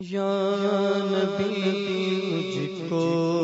یا نبی مجھ کو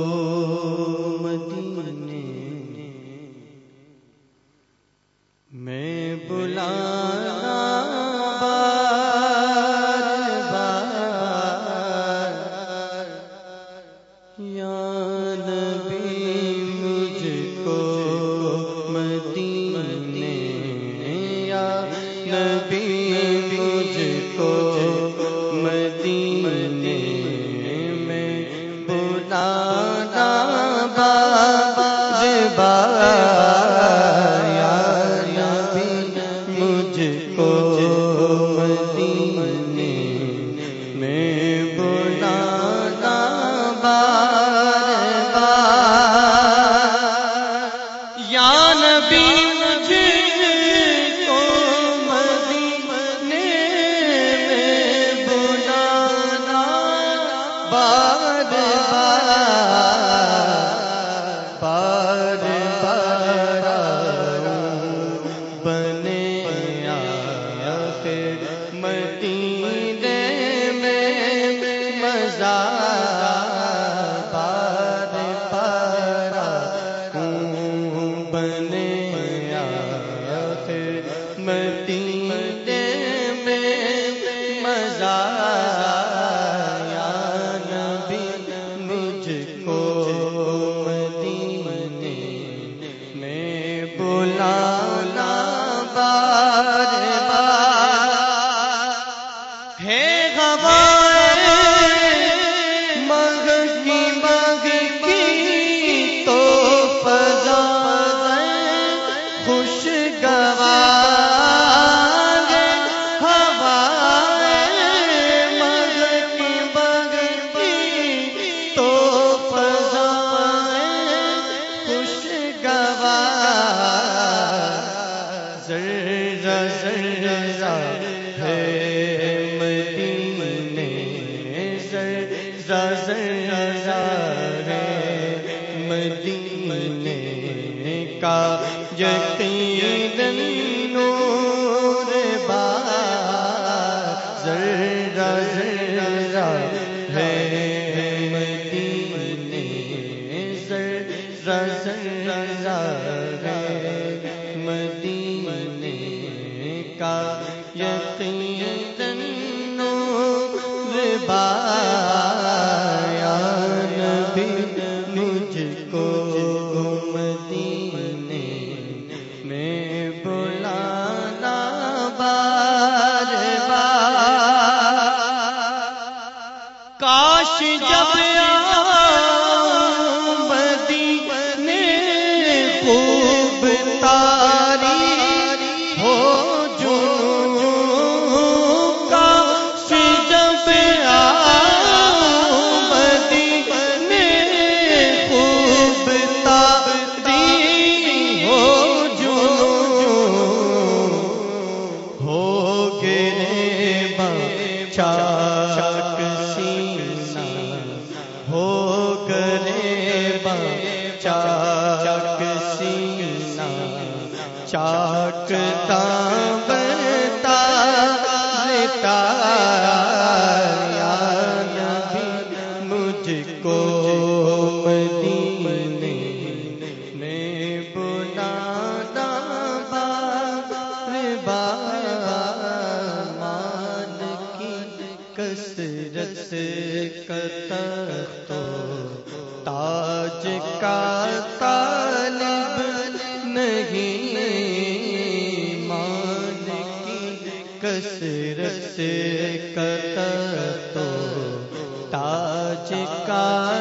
مدینہ تین جب چاک سینا چاکتا کثرت کتا تو تاج کا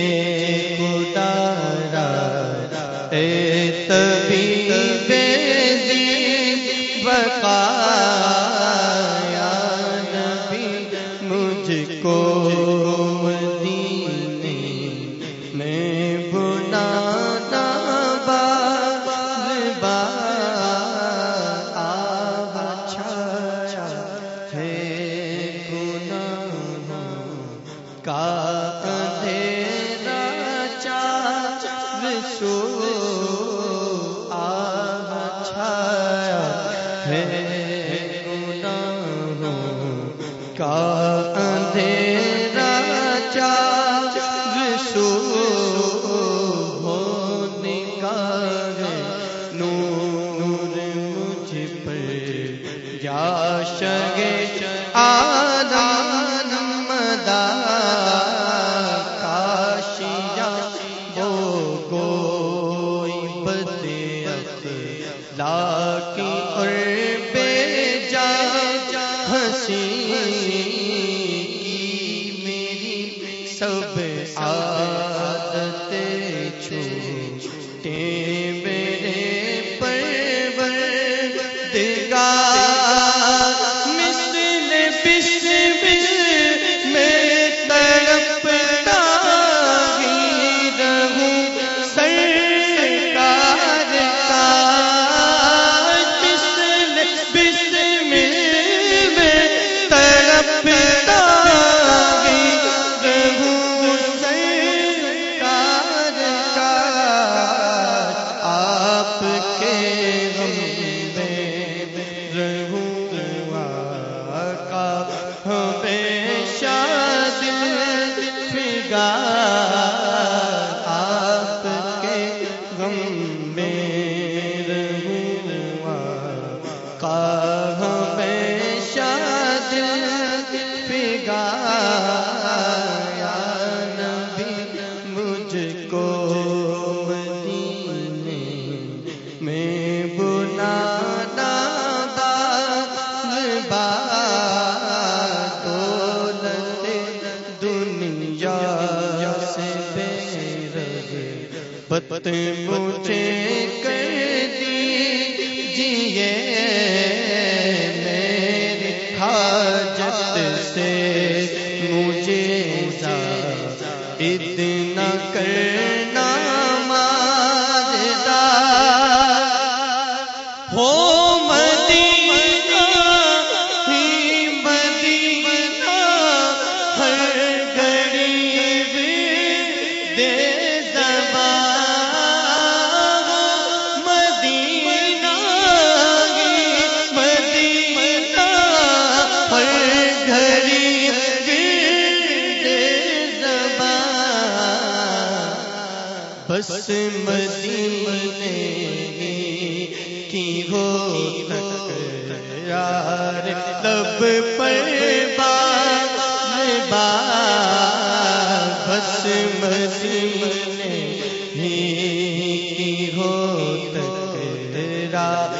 ہاں ہے۔ سب آ خدمت مجھے کر دیجیے میری حاجت سے مجھے اتنا کر Yeah. ہر بس مدینے کی ہو تکرار لب پر با بس مدینے کی ہو تکرار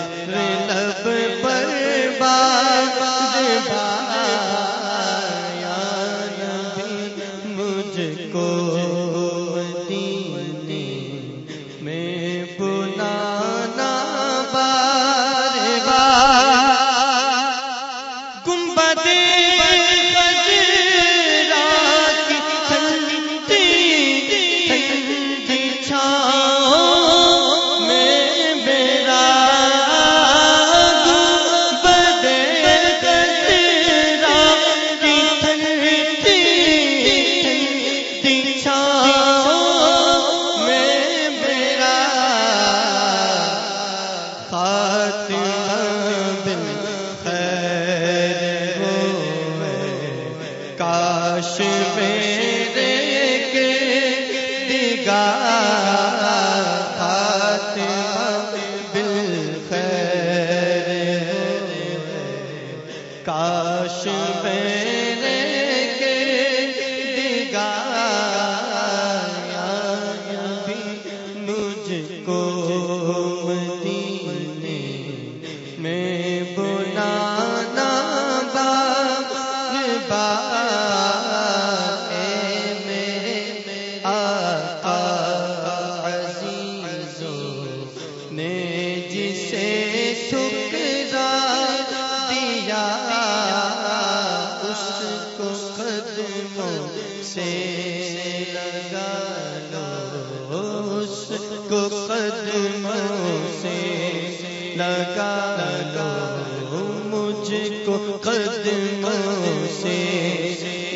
لگاؤ مجھ کو قدموں سے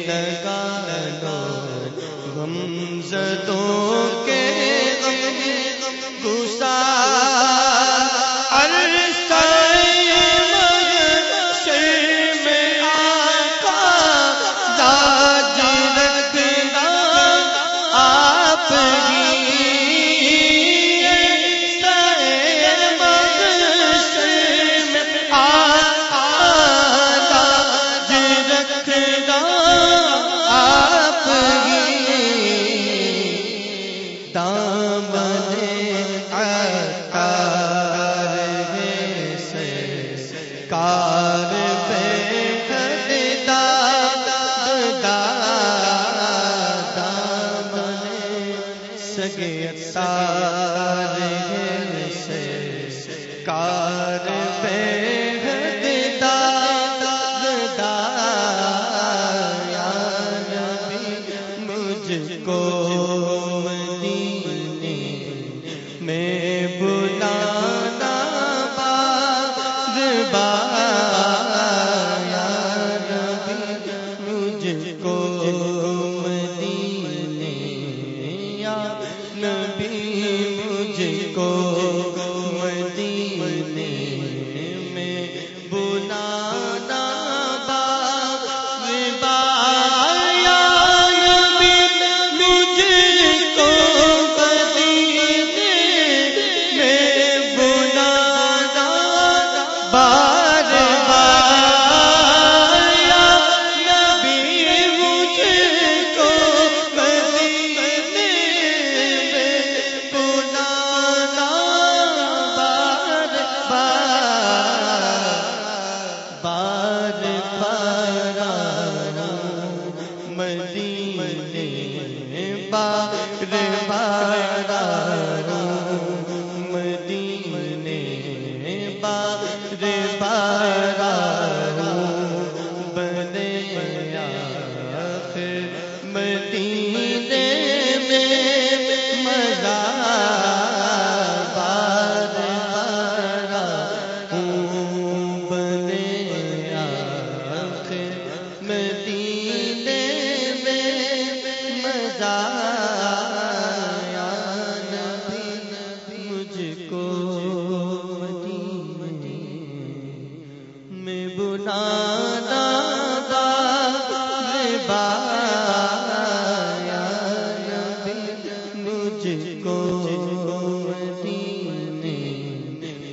لگا لگاؤ ہم زدوں میں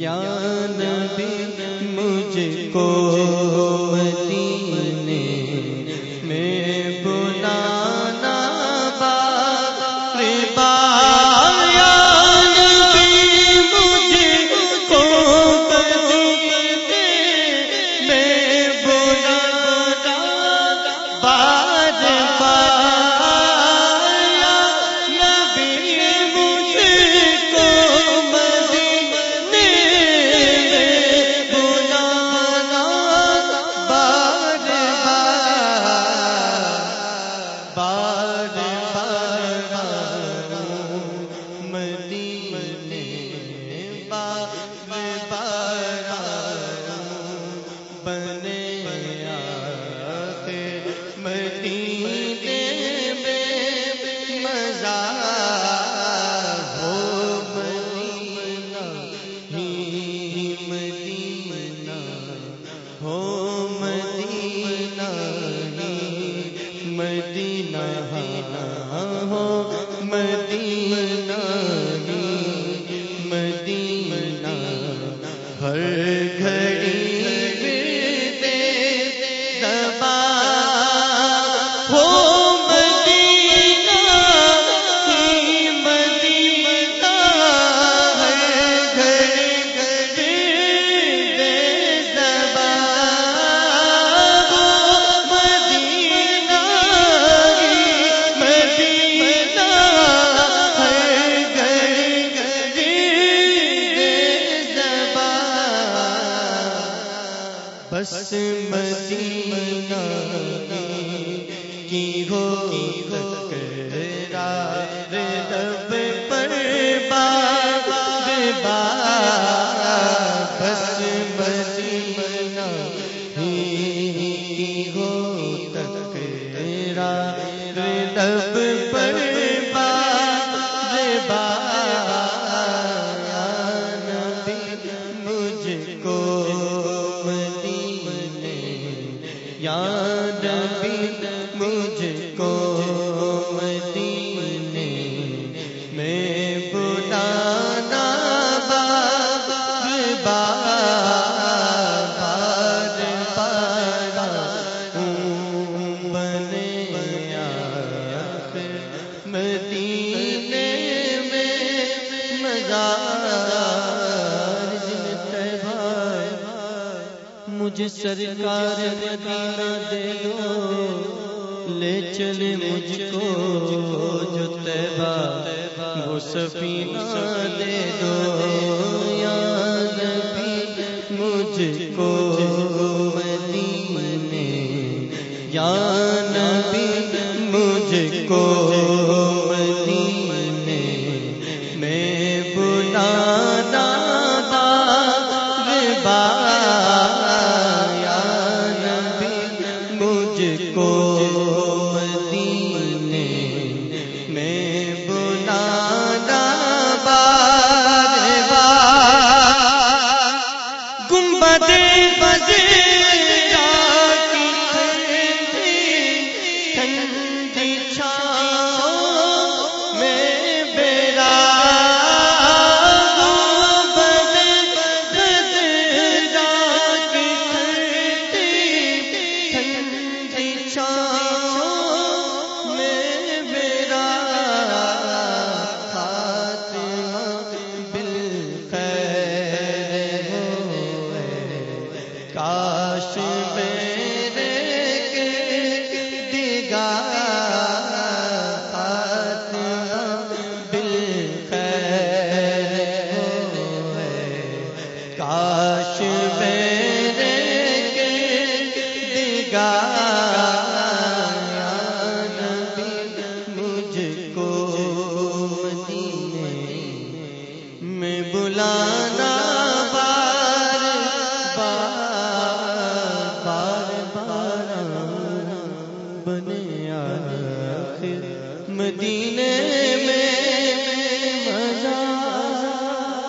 یا بس مدینہ کی ہو تک رے مجھ کو دے دو یا نبی مجھ کو